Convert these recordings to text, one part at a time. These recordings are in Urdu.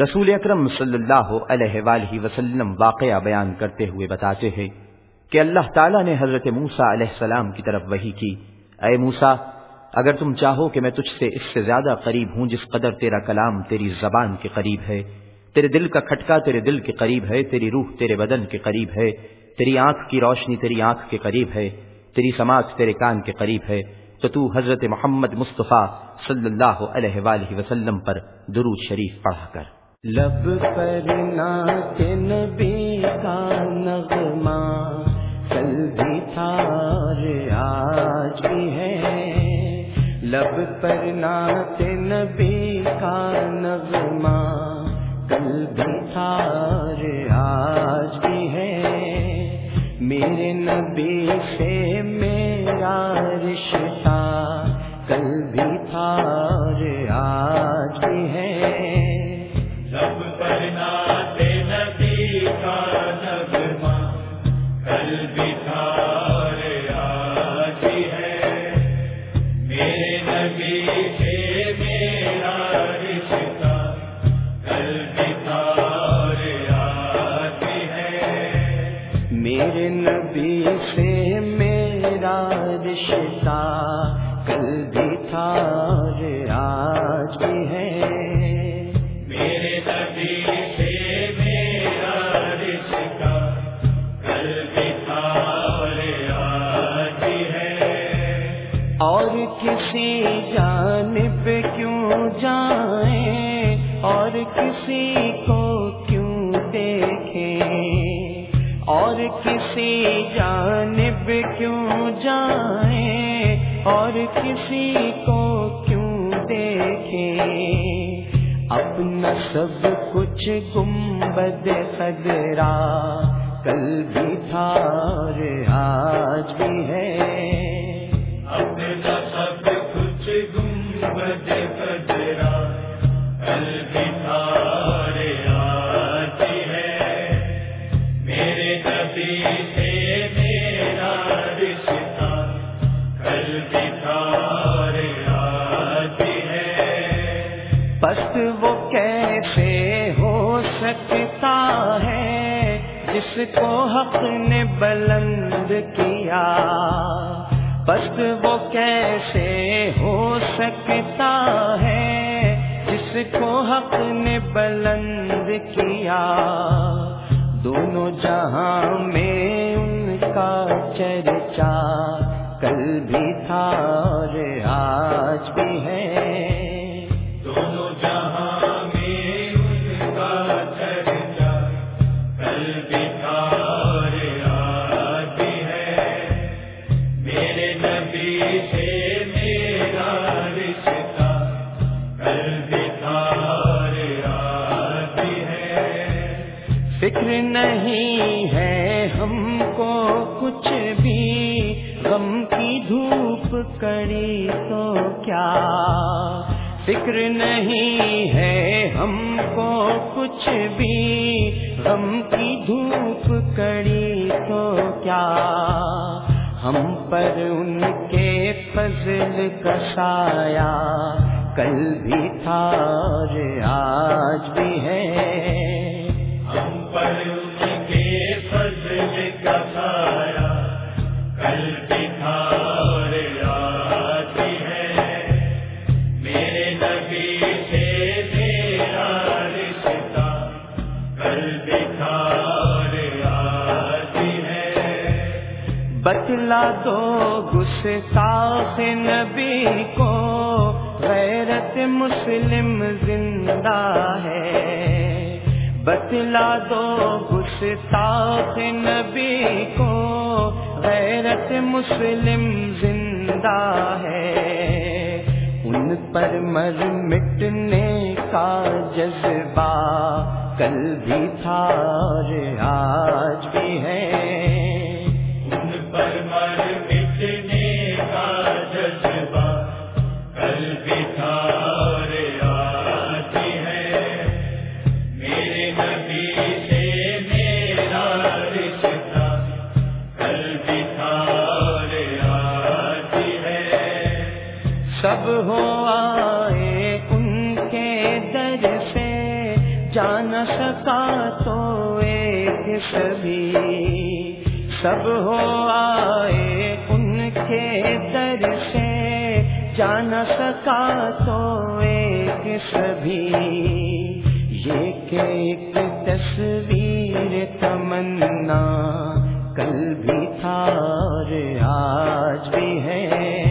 رسول اکرم صلی اللہ علیہ وآلہ وسلم واقعہ بیان کرتے ہوئے بتاتے ہیں کہ اللہ تعالیٰ نے حضرت موسا علیہ السلام کی طرف وہی کی۔ اے موسا اگر تم چاہو کہ میں تجھ سے اس سے زیادہ قریب ہوں جس قدر تیرا کلام تیری زبان کے قریب ہے، تیرے دل کا کھٹکا تیرے دل کے قریب ہے، تیری روح تیرے بدن کے قریب ہے، تیری آنکھ کی روشنی تیری آنکھ کے قریب ہے، تیری سماعت تیرے کان کے قریب ہے، تو تو حضرت محمد مصطفیٰ صلی اللہ علیہ وآلہ وسلم پر درود شریف پڑھا کر۔ لب پر نات نبی کا نغمہ، کل بھی تھا آج بھی ہے۔ لب پر نات نبی کا نغمہ، کل بھی تھا آج بھی ہے۔ میرے نبی سے میرا رشتہ، کل بھی تھا میرے نبی سے میرا رشتہ کل بھی تھا کسی کو کیوں دیکھیں؟ اور کسی جانب کیوں جائیں؟ اور کسی کو کیوں دیکھیں؟ اپنا سب کچھ گنبد خدرا کل بھی تھا اور آج بھی ہے۔ اپنا سب کچھ گنبد قدرا جس کو حق نے بلند کیا۔ پس وہ کیسے ہو سکتا ہے؟ جس کو حق نے بلند کیا۔ دونوں جہاں میں ان کا چرچا، کل بھی تھا اور آج بھی ہے۔ فکر نہیں ہے ہم کو کچھ بھی۔ غم کی دھوپ کڑی تو کیا؟ فکر نہیں ہے ہم کو کچھ بھی۔ غم کی دھوپ کڑی تو کیا؟ ہم پر ان کے فضل کا سایہ۔ کل بھی تھا آج بھی ہے۔ بتلا دو گستاخ نبی کو غیرت مسلم زندہ ہے۔ بتلا دو گستاخ نبی کو، غیرت مسلم زندہ ہے۔ ان پر مر مٹنے کا جذبہ کل بھی تھا آج بھی ہے۔ ہو آئے ان کے در سے، جان سکا تو ایک سبھی۔ سب ہو آئے ان کے در سے، جان سکا تو ایک سبھی۔ یہ کہ ایک تصویر تمنا، کل بھی تھا اور آج بھی ہے۔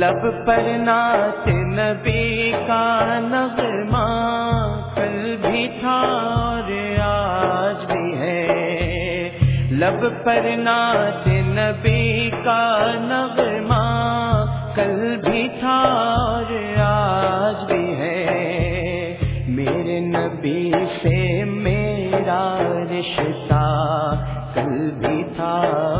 لب پر نعت نبی کا نغمہ، کل بھی تھا اور آج بھی ہے۔ لب پر نعت نبی کا نغمہ، کل بھی تھا اور آج بھی ہے۔ میرے نبی سے میرا رشتہ، کل بھی تھا